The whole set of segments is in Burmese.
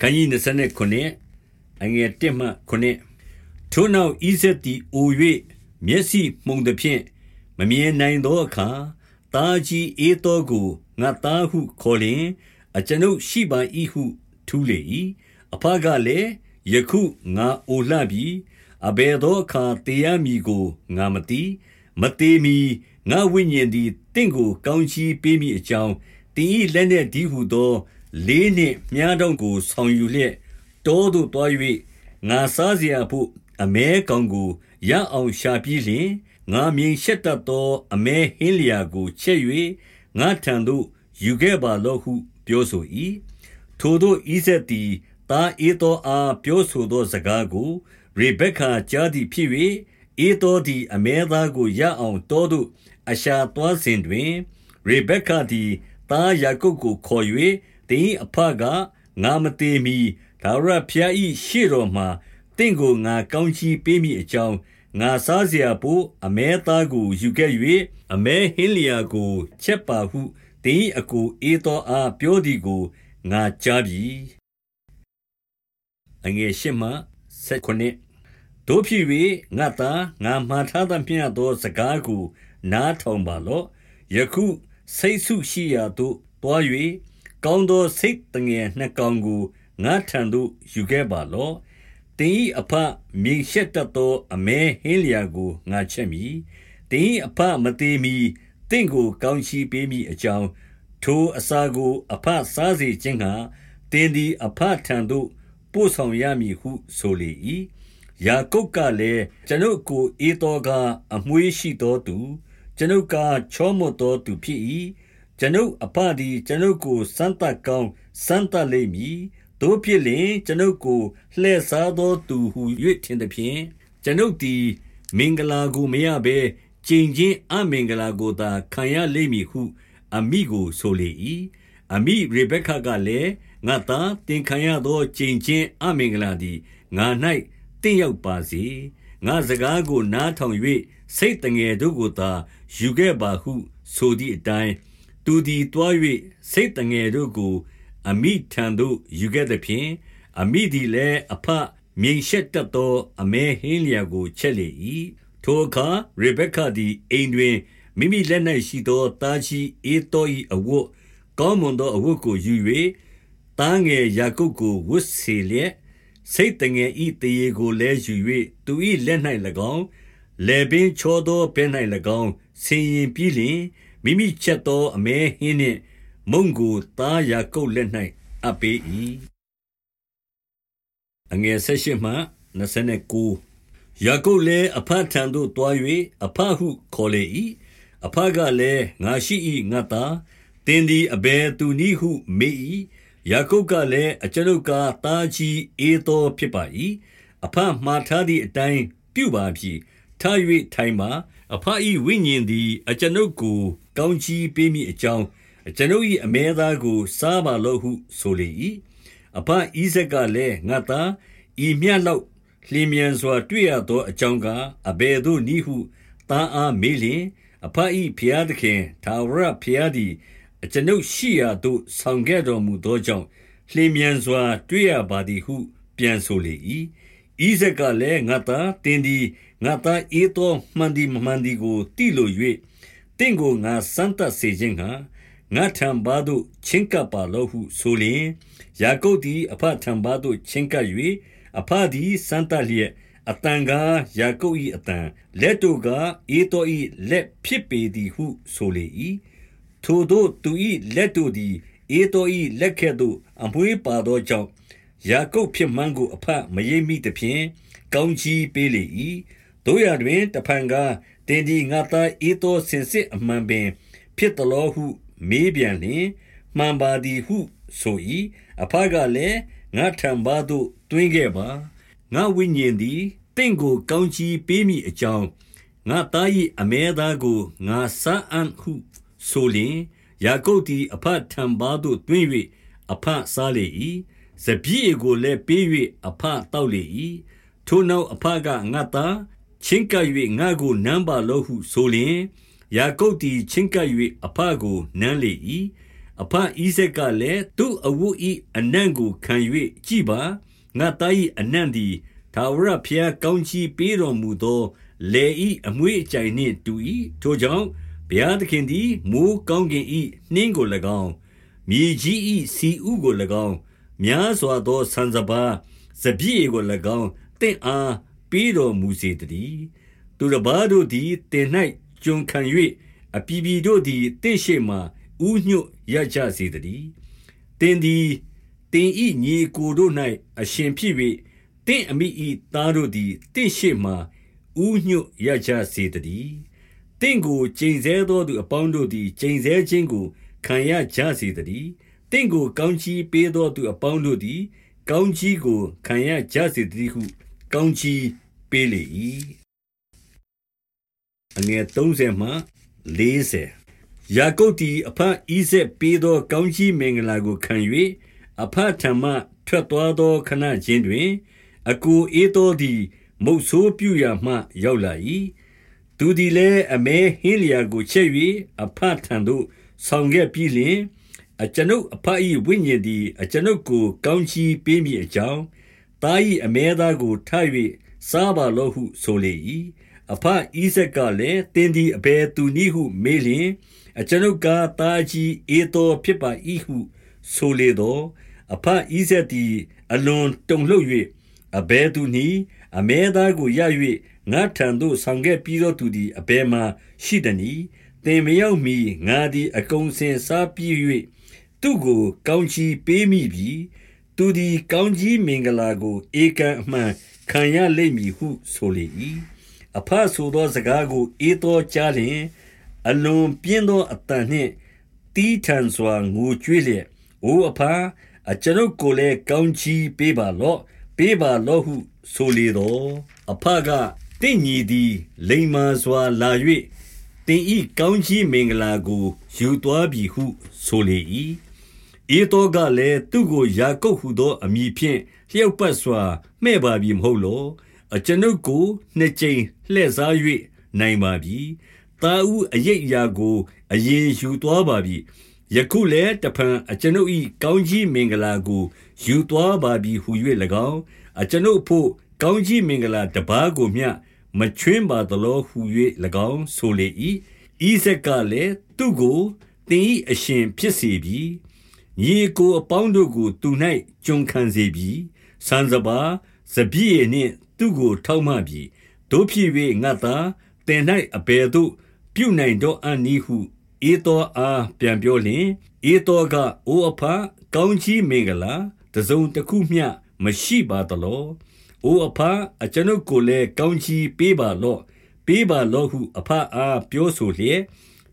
ခန်းကြီး29အငယ်1မှ9ထိုနောက်ဣဇက်တီအို၍မျက်စိမှုန်သည်ဖြင့်မမြင်နိုင်သောအခါတာကြီးအေသောကိုငါသားဟုခေါ်လျင်အကျွန်ုပ်ရှိပါ၏ဟုထူးလေ၏အဖကလည်းယခုငါအိုလှပြီအဘယ်သောအခါတရားမည်ကိုငါမသိမသေးမီငါဝိညာဉ်သည်တင့်ကိုကောင်းချီးပေးမိအကြောင်းတင်း၏လက်နှင့်ဒီဟုသော လေးနှင့်မြားတောင့်ကို ဆောင်ယူလျက် တောသို့သွား၍ငါစားစရာဘို့ အမဲကောင်ကို ရအောင်ရှာပြီးလျှင်၊ငါမြိန်ရှက်တတ်သော အမဲဟင်းလျာကို ချက်၍ငါ့ထံသို့ ယူခဲ့ပါလော့ဟု ပြောဆို၏။ထိုသို့ ဣဇာက်သည် သားဧသောအား ပြောဆိုသောစကားကို ရေဗက္ကကြားသည်ဖြစ်၍၊ဧသောသည် အမဲသားကို ရအောင်တောသို့ အရှာသွားစဉ်တွင်၊ရေဗက္ကသည် သားယာကုပ်ကို ခေါ်၍ တင်းအဖကငါမသေးမီဒါဝရဖျားဤရှေ့တော်မှာတင့်ကိုငါကောင်းချီးပေးမိအကြောင်းငါစားเสียဖို့အမဲသားကိုယူခဲ့၍အမဲဟင်းလျာကို ချက်ပါဟုတင်းအကိုအေတော်အားပြောသည်ကိုငါကြားပြီအငယ်ရှင်းမှဆက်ခုနှစ်တို့ဖြစ်၍ငါသာငါမှားထားသမျှသောစကားကိုနားထောင်ပါလော့ယခုစိတ်ဆုရှိရာသို့တွား၍ ကောင်းသောစိတ်တငယ်နှစ်ကောင်ကိုငါထံသို့ယူခဲ့ပါလော့တင်းဤအဖမြေရှက်တတ်သော အမဲဟင်းလျာကိုငါချက်မိတင်းဤအဖမသေးမီတင့်ကိုကောင်းချီးပေးမိအကြောင်းထိုအစာကိုအဖစားစေခြင်းကတင်းသည်အဖထံသို့ပို့ဆောင်ရမည်ဟုဆိုလေ၏ယာကုပ်ကလည်းကျွန်ုပ်ကိုအေတော်ကအမွေးရှိသောသူ ကျွန်ုပ်ကချောမွတ်သောသူဖြစ်၏ ကျွန်ုပ်အဖသည်ကျွန်ုပ်ကိုစမ်းသပ်ကောင်းစမ်းသပ်လိမ့်မည်တို့ဖြစ်လင်ကျွန်ုပ်ကိုလှည့်စားသောသူဟု၍ထင်သည်ဖြင့်ကျွန်ုပ်သည်မင်္ဂလာကိုမရဘဲကျင်ချင်းအမင်္ဂလာကိုသာခံရလိမ့်မည်ဟု အမိကိုဆိုလေ၏အမိရေဘက်ခကလည်းငါသာတင်ခံရသောကျင်ချင်းအမင်္ဂလာသည်ငါ၌တင့်ရောက်ပါစေငါစကားကိုနားထောင်၍စိတ်တငယ်တို့ကိုသာယူခဲ့ပါဟု ဆိုသည့်အတိုင်း သူသည်တွား၍စိတ်တငယ်တို့ကို အမိထံသို့ယူခဲ့သဖြင့်အမိသည်လည်းအဖမြိန်ရှက်တတ်သော အမဲဟင်းလျာကိုချက်လေ၏ထိုအခါရေဘက်ကာသည်အိမ်တွင်မိမိလက်၌ရှိသောတာချီအေတော်၏အဝတ်ကောင်းမွန်သောအဝတ်ကိုယူ၍တားငယ်ယာကုပ်ကိုဝတ်စေလျက်စိတ်တငယ်ဤတရေကိုလည်းယူ၍သူ၏လက်၌၎င်းလေပင်ချောသောဘဲ၌၎င်းဆင်ရင်ပြီးလျင် မိမိချက်သောအမဲဟင်းနှင့် မုံကိုသားယာကုပ်လက်၌အပ်ပေး၏အငယ်၁၈မှ29ယာကုပ်လည်းအဖထံသို့တွား၍အဖဟု ခေါ်လေ၏အဖကလည်း ငါရှိ၏ငါသားတင်းသည် အဘယ်သူနည်းဟု မေး၏ယာကုပ်ကလည်း အကျွန်ုပ်ကသားကြီးအေသောဖြစ်ပါ၏အဖမှားထားသည့်အတိုင်း ပြုပါပြီထား၍ထိုင်ပါ အဖ၏ဝိညာဉ်သည် အကျွန်ုပ်ကို ကောင်းချီးပေးမိအကြောင်း အကျွန်ုပ်၏အမဲသားကို စားပါလော့ဟု ဆိုလေ၏အဖဣဇက်ကလည်း ငါသား ဤမြတ်လောက် လျင်မြန်စွာ တွေ့ရသောအကြောင်းကအဘယ်သို့နည်းဟု သားအားမေးလျင်အဖ၏ဖျားသခင်သာဝရဖျားသည် အကျွန်ုပ်ရှိရာသို့ ဆောင်ခဲ့တော်မူသောကြောင့် လျင်မြန်စွာ တွေ့ရပါသည်ဟု ပြန်ဆိုလေ၏ဣဇက်ကလည်း ငါသားတင်သည် ငါသားအေးသောမှန်သည်မမှန်သည်ကိုတိလို၍တင့်ကိုငါစမ်းသပ်စေခြင်းဟာငါထံပါသို့ချဉ်ကပ်ပါလောဟုဆိုလျင်ယာကုပ်သည်အဖထံပါသို့ချဉ်ကပ်၍အဖသည်စမ်းသပ်လျက်အတန်ကားယာကုပ်၏အတန်လက်တို့ကအေးတော်၏လက်ဖြစ်ပေသည်ဟုဆိုလေ၏ထိုတို့သူ၏လက်တို့သည်အေးတော်၏လက်ကဲ့သို့အမွေးပါသောကြောင့်ယာကုပ်ဖြစ်မှန်းကိုအဖမရိပ်မိသဖြင့်ကောင်းချီးပေးလေ၏ တို့ရတွင်တဖန်ကားတင်ဒီငါသားအေးတော်စင်စစ်အမှန်ပင် ဖြစ်တော်ဟု မေးပြန်လျင်မှန်ပါသည်ဟုဆို၏အဖကလည်းငါထံပါသို့တွင်းခဲ့ပါငါဝိညာဉ်သည်တင့်ကိုကောင်းချီးပေးမိအကြောင်းငါသား၏အမဲသားကိုငါစားအံ့ဟုဆိုလျင်ယာကုပ်သည်အဖထံပါသို့တွင်း၍အဖစားလေ၏စပြည့်ကိုလည်းပေး၍အဖတောက်လေ၏ထိုနောက်အဖကငါသား ချင်းကပ်၍ငါကိုနမ်းပါလောဟုဆိုလျင်ယာကုပ်သည်ချင်းကပ်၍အဖကိုနမ်းလေ၏အဖဣဇက်ကလည်းသူ့အဝတ်၏အနံ့ကိုခံ၍ကြည်ပါငါသား၏အနံ့သည်သာဝရဖျားကောင်းချီးပေးတော်မူသောလေဤအမွေးအကြိုင်နှင့်တူ၏ထိုကြောင့်ဘုရားသခင်သည်မိုးကောင်းကင်၏နှင်းကို၎င်းမြေကြီး၏စီဥကို၎င်းများစွာသောဆန်စပါးစပြည့်ကို၎င်းတင့်အား ပေးတော်မူစေတည်းသူတစ်ပါးတို့သည်တင်၌ကျွန်ခံ၍အပြည်ပြည်တို့သည်တင့်ရှိမှဥညွတ်ရကြစေတည်းတင်သည်တင်ဤညီကိုတို့၌အရှင်ဖြစ်၍တင့်အမိဤသားတို့သည်တင့်ရှိမှဥညွတ်ရကြစေတည်းတင့်ကိုကျိန်ဆဲသောသူအပေါင်းတို့သည်ကျိန်ဆဲခြင်းကိုခံရကြစေတည်းတင့်ကိုကောင်းချီးပေးသောသူအပေါင်းတို့သည် ကောင်းချီးကိုခံရကြစေတည်းဟုကောင်းချီး ပေးလေ၏အငယ်30မှ40ယာကုပ်သည်အဖဣဇက်ပေးသော ကောင်းချီးမင်္ဂလာကိုခံ၍အဖထံမှထွက်သွားသောခဏချင်းတွင် အကိုအေတော်သည် မုတ်ဆိုးပြူရာမှ ရောက်လာ၏သူသည်လည်းအမဲဟင်းလျာကိုချက်၍အဖထံသို့ဆောင်ခဲ့ပြီးလျှင်အကျွန်ုပ်အဖ၏ဝိညာဉ်သည်အကျွန်ုပ်ကို ကောင်းချီးပေးမည်အကြောင်းတာ၏အမဲသားကိုထ၍ စားပါလော့ဟုဆိုလေ၏အဖဣဇက်ကလည်းတင်းဒီအဘယ်သူနည်းဟုမေးလျင်အကျွန်ုပ်ကတာကြီးအေတော်ဖြစ်ပါ၏ဟုဆိုလေတော့အဖဣဇက်သည်အလွန်တုန်လှုပ်၍အဘယ်သူနည်းအမဲသားကိုရ၍ငါထံသို့ဆောင်ခဲ့ပြီးသောသူသည်အဘယ်မှရှိသနည်းသင်မရောက်မီငါသည်အကုန်စင်စားပြီး၍သူ့ကိုကောင်းချီးပေးမိပြီသူသည်ကောင်းကြီးမင်္ဂလာကို ဧကန်အမှန် ခံရလိမ့်မည်ဟုဆိုလေ၏အဖဆိုသောစကားကိုအေတော်ကြားလျင် အလွန်ပြင်းသောအတန်နှင့်တီးထန်စွာငိုကြွေးလျက်အိုအဖအကျွန်ုပ်ကိုလည်းကောင်းချီးပေးပါလော့ပေးပါလော့ဟုဆိုလေတော့အဖကတင့်ညီသည်လိမ္မာစွာလာ၍တင်ဤကောင်းချီးမင်္ဂလာကိုယူသွားပြီဟုဆိုလေ၏ ဧတောကလည်း သူ့ကိုယာကုပ်ဟုသော အမည်ဖြင့် လျှောက်ပတ်စွာ မှဲ့ပါပြီမဟုတ်လော အကျွန်ုပ်ကို နှစ်ကြိမ်လှည့်စား၍နိုင်ပါပြီတာဥအယိတ်ရာကို အရင်ယူသွားပါပြီ ယခုလည်းတဖန် အကျွန်ုပ်၏ကောင်းကြီးမင်္ဂလာကို ယူသွားပါပြီဟု၍၎င်း အကျွန်ုပ်ဖို့ ကောင်းကြီးမင်္ဂလာတပါးကိုမျှ မချွင်းပါသလောဟု၍၎င်း ဆိုလေ၏ဤဇက်ကလည်း သူကိုတင်၏အရှင်ဖြစ်စေပြီ ညီကိုအပေါင်းတို့ကို သူ၌ကျွန်ခံစေပြီဆန်စပါစပြည့်နှင့် သူကိုထောက်မှပြီတို့ဖြစ်၍ငါသာတင်၌အဘယ်သို့ ပြုနိုင်တော့အန်နီဟုဧတော်အားပြန်ပြောလျင်ဧတော်ကအိုအဖကောင်းချီးမင်္ဂလာတစုံတစ်ခုမျှမရှိပါသလော။အိုအဖအကျွန်ုပ်ကိုလည်းကောင်းချီးပေးပါလော့။ပေးပါလော့ဟု အဖအားပြောဆိုလျက်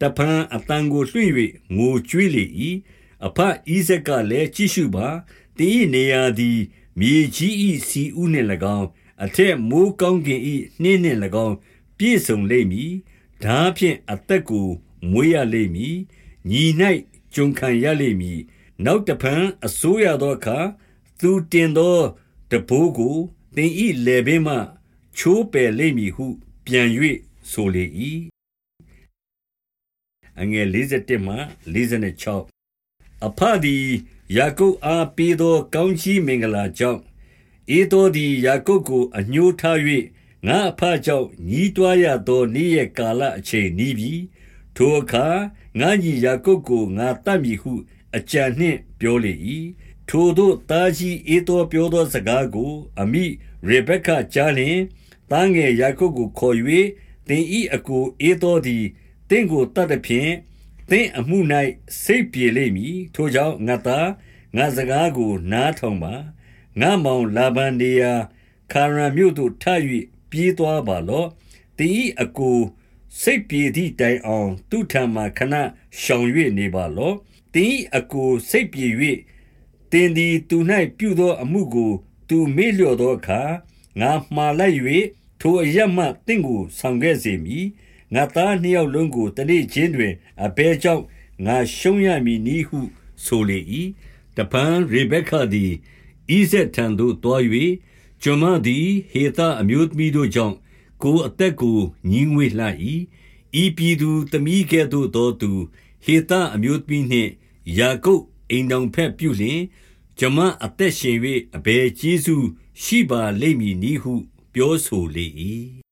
တဖန်အတန်ကိုလွှင့်၍ငိုကြွေးလေ၏။ အဖဣဇက်ကလည်းကြည့်ရှုပါ။တင်း၏နေရာသည်မြေကြီး၏စီဥနှင့်၎င်းအထက်မိုးကောင်းကင်၏နှင်းနှင့်၎င်းပြည့်စုံလိမ့်မည်။ဓာဖြင့်အသက်ကိုမွေးရလိမ့်မည်။ညီ၌ကျွန်ခံရလိမ့်မည်။နောက်တဖန်အစိုးရသောအခါသူတင်သောတဘိုးကိုသင်ဤလေပင်မှ ချိုးပယ်လိမ့်မည်ဟု ပြန်၍ဆိုလေ၏အငယ်51မှ56 အဖသည်ယာကုပ်အားပေးသော ကောင်းချီးမင်္ဂလာကြောင့်ဧတော်သည်ယာကုပ်ကို အညှိုးထား၍ငါအဖကြောင့်ညီးတွားရသောနေ့ရက်ကာလအချိန်နီးပြီထိုအခါငါညီယာကုပ်ကိုငါတတ်မည်ဟု အကြံနှင့်ပြောလေ၏ထိုသို့သားကြီးဧသောပြောသောစကားကို အမိရေဗက္ကကြားလျင်တားငယ်ယာကုပ်ကိုခေါ်၍သင်ဤအကိုဧသောသည်တင့်ကိုတတ်သည်ဖြင့် သင်အမှု၌စိတ်ပြေလိမ့်မည်ထိုကြောင့်ငါသားငါစကားကို နားထောင်ပါငါမောင်လာဗန်နေယာခါရံမြို့သို့ထ၍ပြေးသွားပါလော့တင်ဤအကိုစိတ်ပြေသည့်တိုင်အောင် သူထံမှခဏရှောင်၍နေပါလော့တင်ဤအကိုစိတ်ပြေ၍တင်သည်သူ၌ပြုသောအမှုကို သူမေ့လျော့သောအခါငါမှားလိုက်၍ထိုအရမှတင့်ကိုဆောင်ခဲ့စေမည် ငါသားနှစ်ယောက်လုံးကိုတနေ့ချင်းတွင်အဘဲကြောင့်ငါရှုံးရမည်နီဟုဆိုလေ၏တပန်ရေဘက်ခသည်ဣဇက်ထံသို့တွား၍ကျွန်မသည်ဟေသအမျိုးသမီးတို့ကြောင့်ကိုအသက်ကိုညင်းဝေလှ၏ဤပြည်သူသမီးကဲ့သို့သောသူဟေသအမျိုးသမီးနှင့်ယာကုပ်အိမ်ထောင်ဘက်ပြုလျှင်၊ကျွန်မအသက်ရှင်၍အဘယ်ကျေးဇူးရှိပါလိမ့်မည်နည်းဟု ပြောဆိုလေ၏။